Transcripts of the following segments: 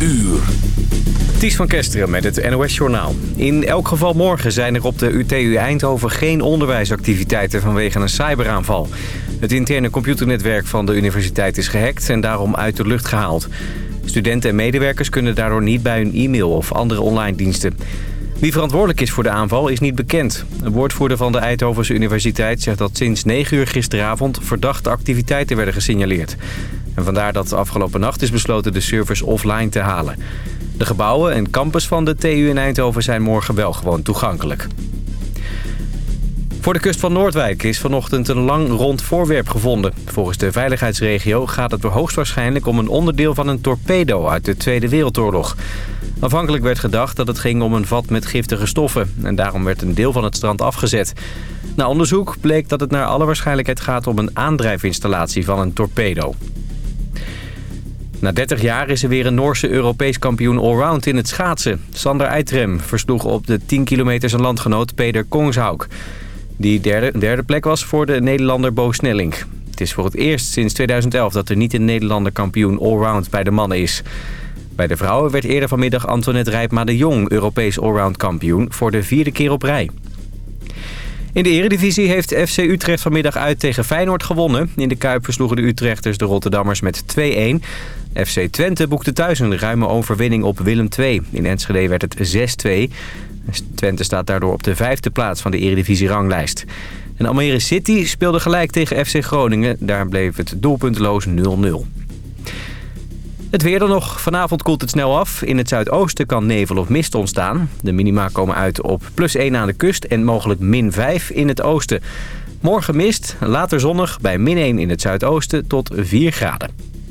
uur. Ties van Kesteren met het NOS-journaal. In elk geval morgen zijn er op de UTU Eindhoven geen onderwijsactiviteiten vanwege een cyberaanval. Het interne computernetwerk van de universiteit is gehackt en daarom uit de lucht gehaald. Studenten en medewerkers kunnen daardoor niet bij hun e-mail of andere online diensten. Wie verantwoordelijk is voor de aanval is niet bekend. Een woordvoerder van de Eindhovense Universiteit zegt dat sinds 9 uur gisteravond verdachte activiteiten werden gesignaleerd. En vandaar dat afgelopen nacht is besloten de servers offline te halen. De gebouwen en campus van de TU in Eindhoven zijn morgen wel gewoon toegankelijk. Voor de kust van Noordwijk is vanochtend een lang rond voorwerp gevonden. Volgens de veiligheidsregio gaat het hoogstwaarschijnlijk om een onderdeel van een torpedo uit de Tweede Wereldoorlog. Afhankelijk werd gedacht dat het ging om een vat met giftige stoffen en daarom werd een deel van het strand afgezet. Na onderzoek bleek dat het naar alle waarschijnlijkheid gaat om een aandrijfinstallatie van een torpedo. Na 30 jaar is er weer een Noorse Europees kampioen allround in het schaatsen. Sander Eitrem versloeg op de 10 kilometer zijn landgenoot Peter Kongshauk. Die derde, derde plek was voor de Nederlander Bo Snelling. Het is voor het eerst sinds 2011 dat er niet een Nederlander kampioen allround bij de mannen is. Bij de vrouwen werd eerder vanmiddag Antoinette Rijpma de Jong Europees allround kampioen voor de vierde keer op rij. In de eredivisie heeft FC Utrecht vanmiddag uit tegen Feyenoord gewonnen. In de Kuip versloegen de Utrechters de Rotterdammers met 2-1. FC Twente boekte thuis een ruime overwinning op Willem II. In Enschede werd het 6-2. Twente staat daardoor op de vijfde plaats van de eredivisie-ranglijst. En Almere City speelde gelijk tegen FC Groningen. Daar bleef het doelpuntloos 0-0. Het weer dan nog. Vanavond koelt het snel af. In het zuidoosten kan nevel of mist ontstaan. De minima komen uit op plus 1 aan de kust en mogelijk min 5 in het oosten. Morgen mist, later zonnig bij min 1 in het zuidoosten tot 4 graden.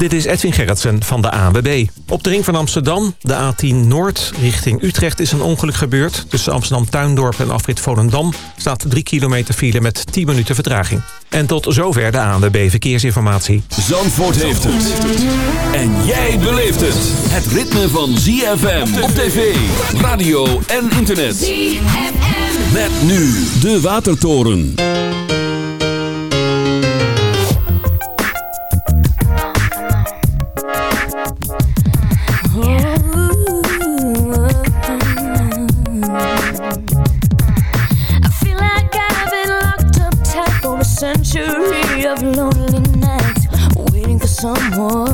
Dit is Edwin Gerritsen van de ANWB. Op de ring van Amsterdam, de A10 Noord, richting Utrecht is een ongeluk gebeurd. Tussen Amsterdam-Tuindorp en Afrit Volendam staat 3 kilometer file met 10 minuten vertraging. En tot zover de ANWB Verkeersinformatie. Zandvoort heeft het. En jij beleeft het. Het ritme van ZFM op tv, radio en internet. ZFM. Met nu de Watertoren. Someone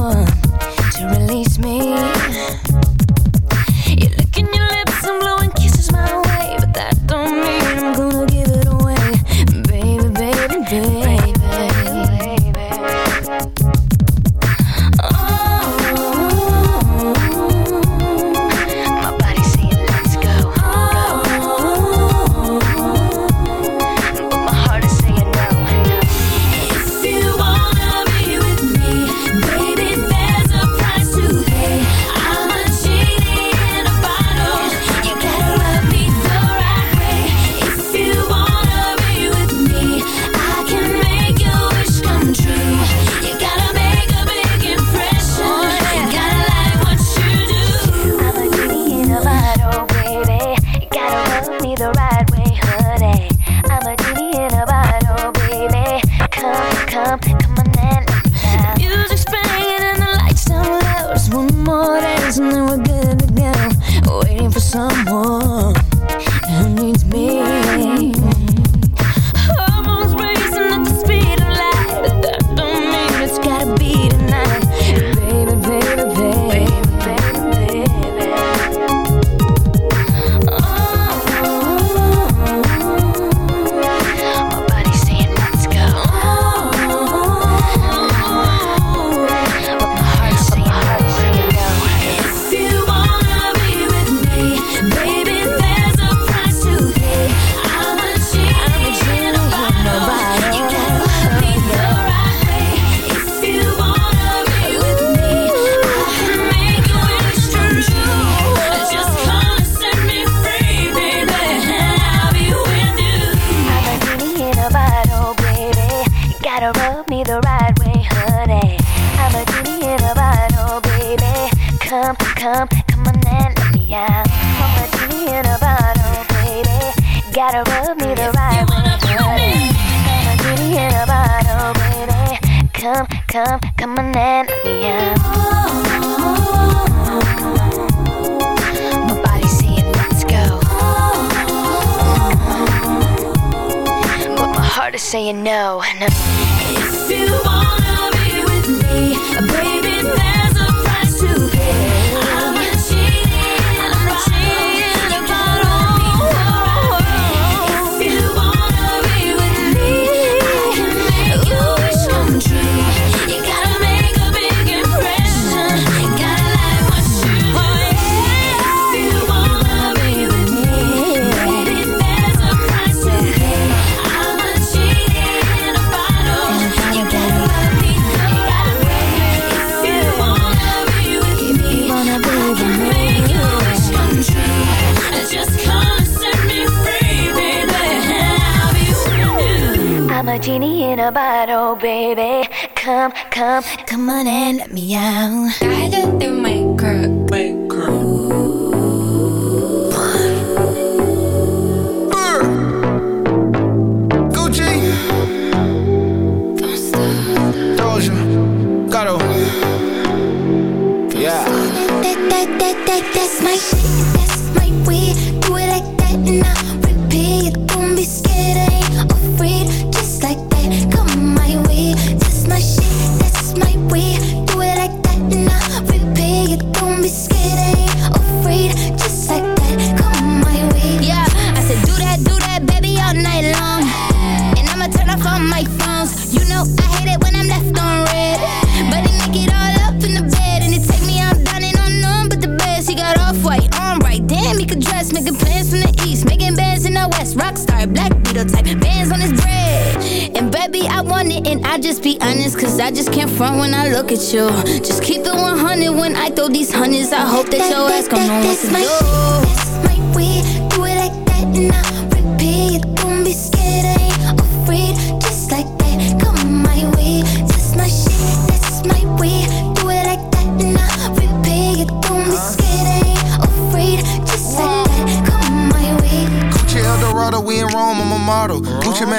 gotta in a bottle, baby. Come, come, come on and let me out. I got the makeup. Makeup. honest, cause I just can't front when I look at you. Just keep it 100 when I throw these hundreds. I hope that, your ass gon' know what to do. That's my we do it like that and I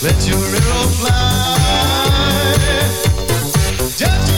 Let your arrow fly. Judging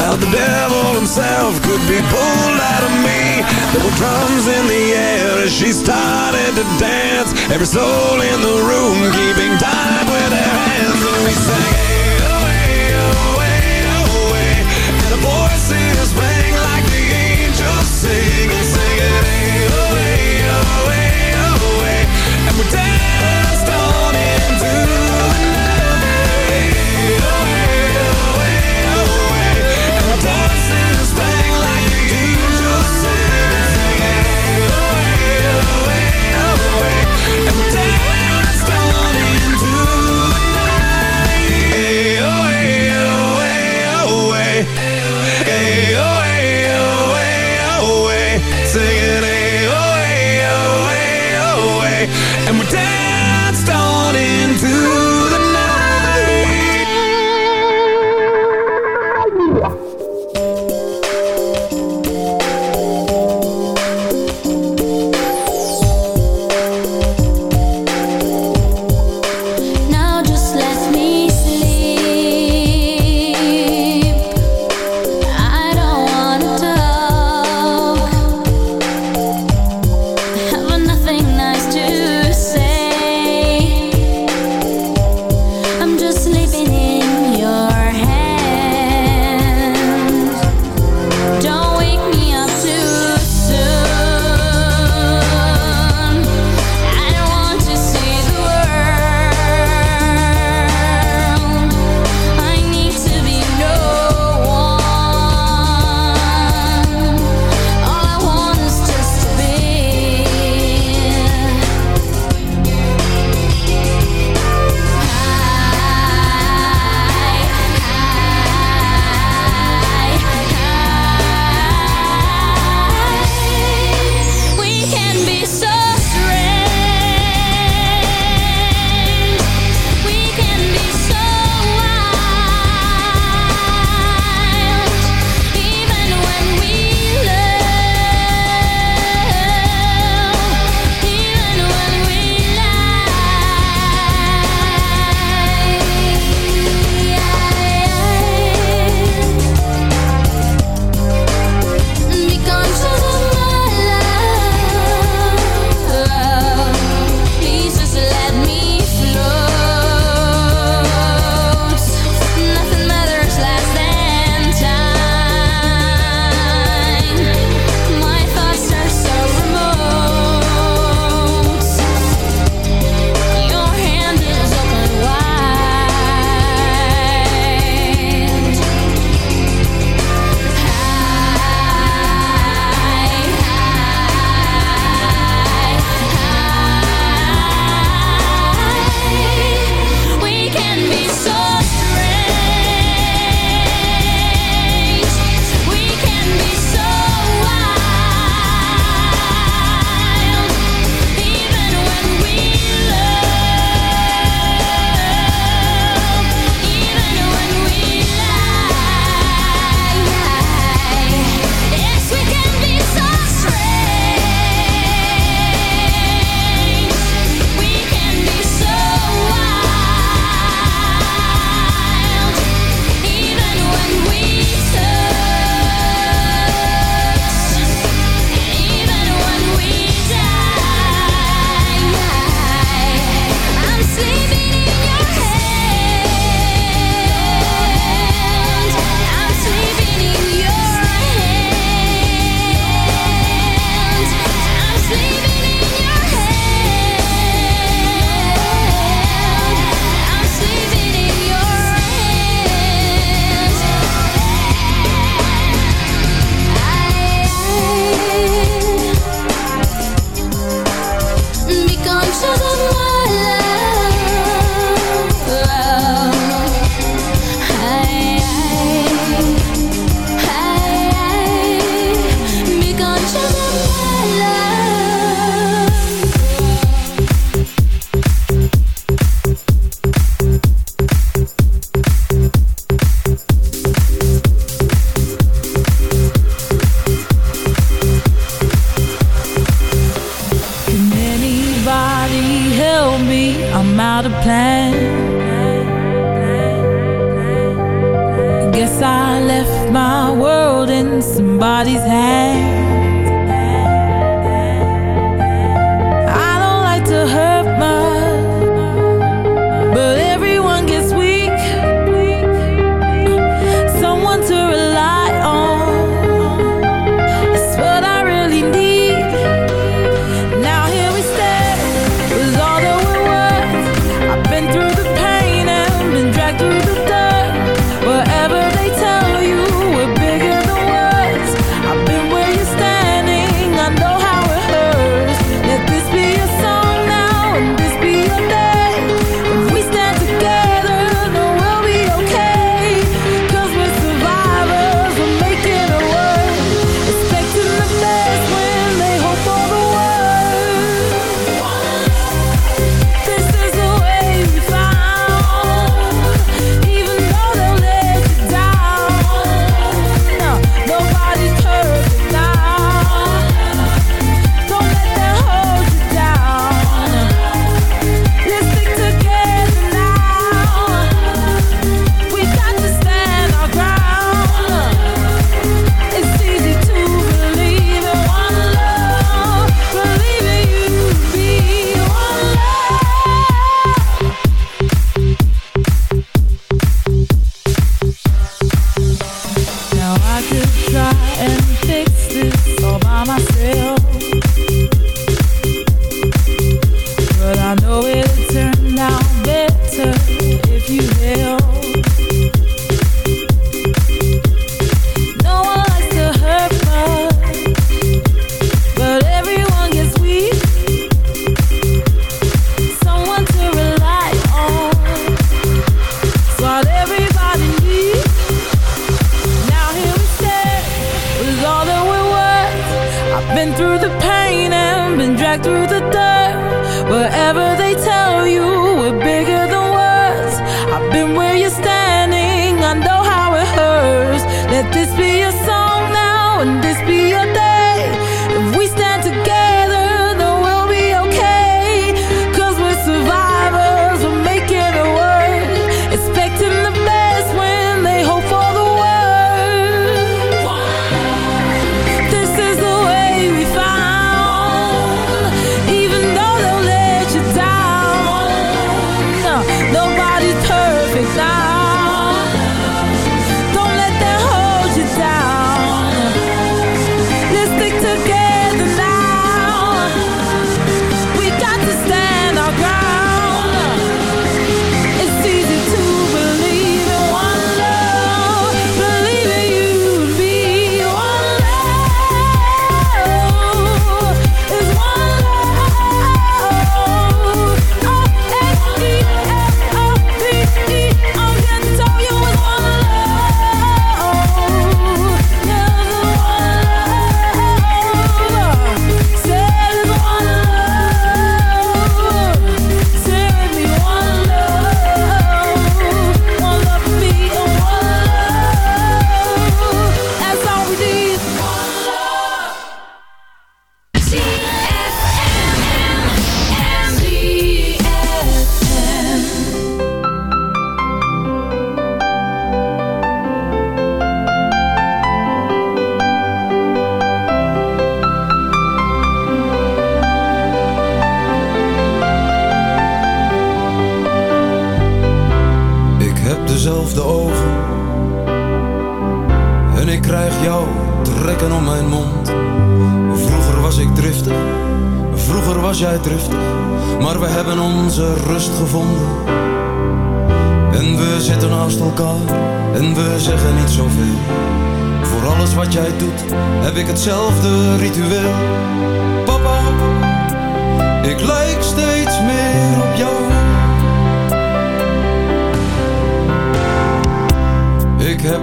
How the devil himself could be pulled out of me. There were drums in the air as she started to dance. Every soul in the room keeping time with their hands. And we sang hey, away, away, away And a voice in us rang like the angels sing. And singing Singing hey, away, away, away And we danced.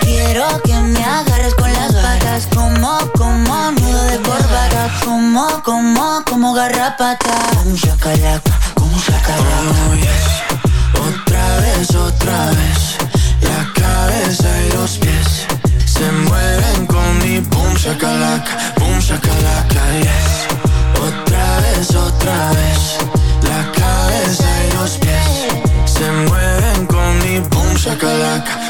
Quiero que me agarres con las patas. Como, como nudo de corbata. Como, como, como garrapata. Boom shakalaka. Boom shakalaka. Oh, yes. Otra vez, otra vez La cabeza y los pies Se mueven con mi boom shakalaka Boom shakalaka, yes Otra vez, otra vez La cabeza y los pies Se mueven con mi Boom shakalaka,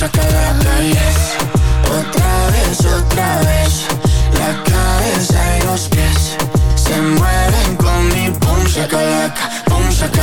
saca la yes, Otra vez, otra vez La cabeza y los pies Se mueven con mi pum, saca pum, saca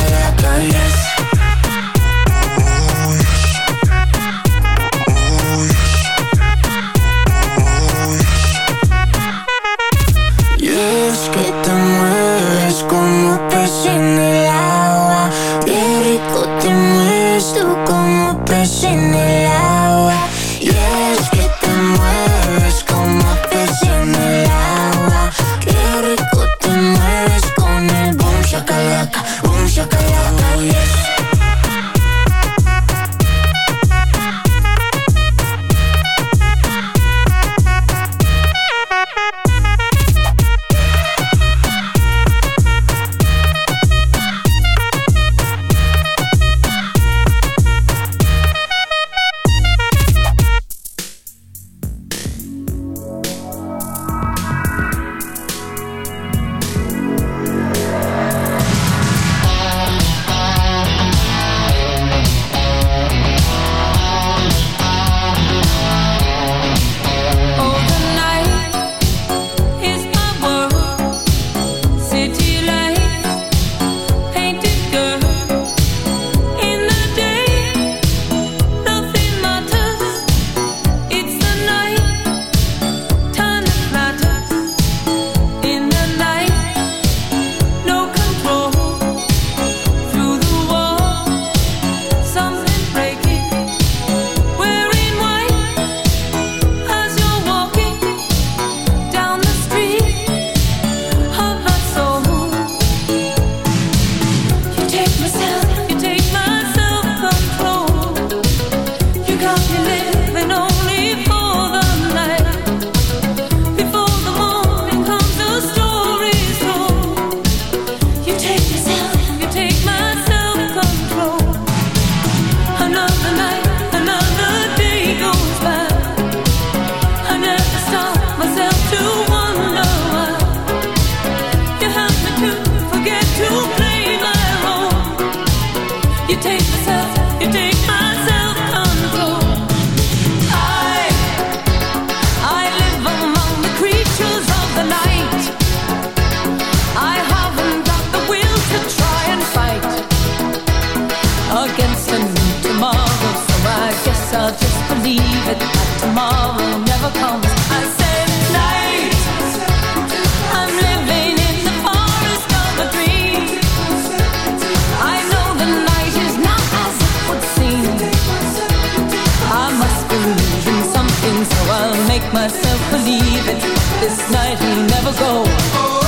instant tomorrow So I guess I'll just believe it That tomorrow never comes. I say, night I'm living in the forest of a dream. I know the night is not as it would seem. I must believe in something So I'll make myself believe it. This night will never go.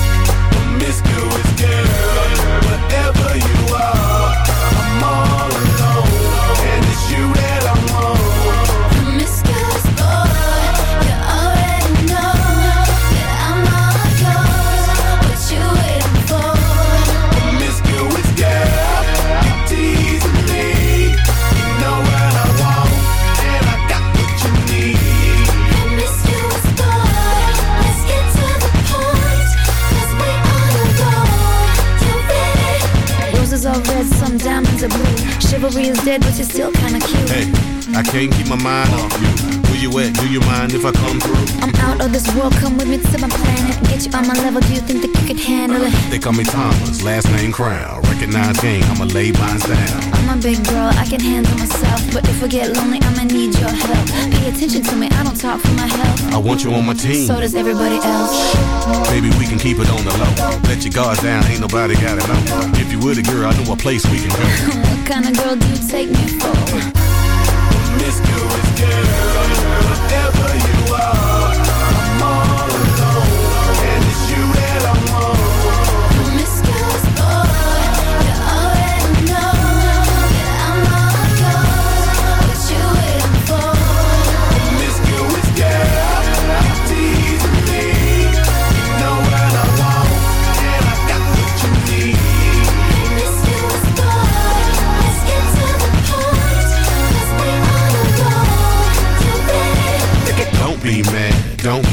Promiscuous girl, whatever you are, I'm all alone, diamonds are blue. Chivalry is dead, but you're still kinda cute. Hey, I can't keep my mind off you. Where you at? Do you mind if I come through? I'm out of this world, come with me to my planet. Get you on my level, do you think that you could handle it? They call me Thomas, last name Crown. Recognize game, I'ma lay mine down. I'm a big girl, I can handle myself. But if I get lonely, I'ma need your help. Pay attention to me, I don't talk for my health. I want you on my team. So does everybody else. Maybe we can keep it on the low. Let your guard down, ain't nobody got it know. If you were the girl, I know a place we can go. what kind of girl do you take me for? Promiscuous girl, whatever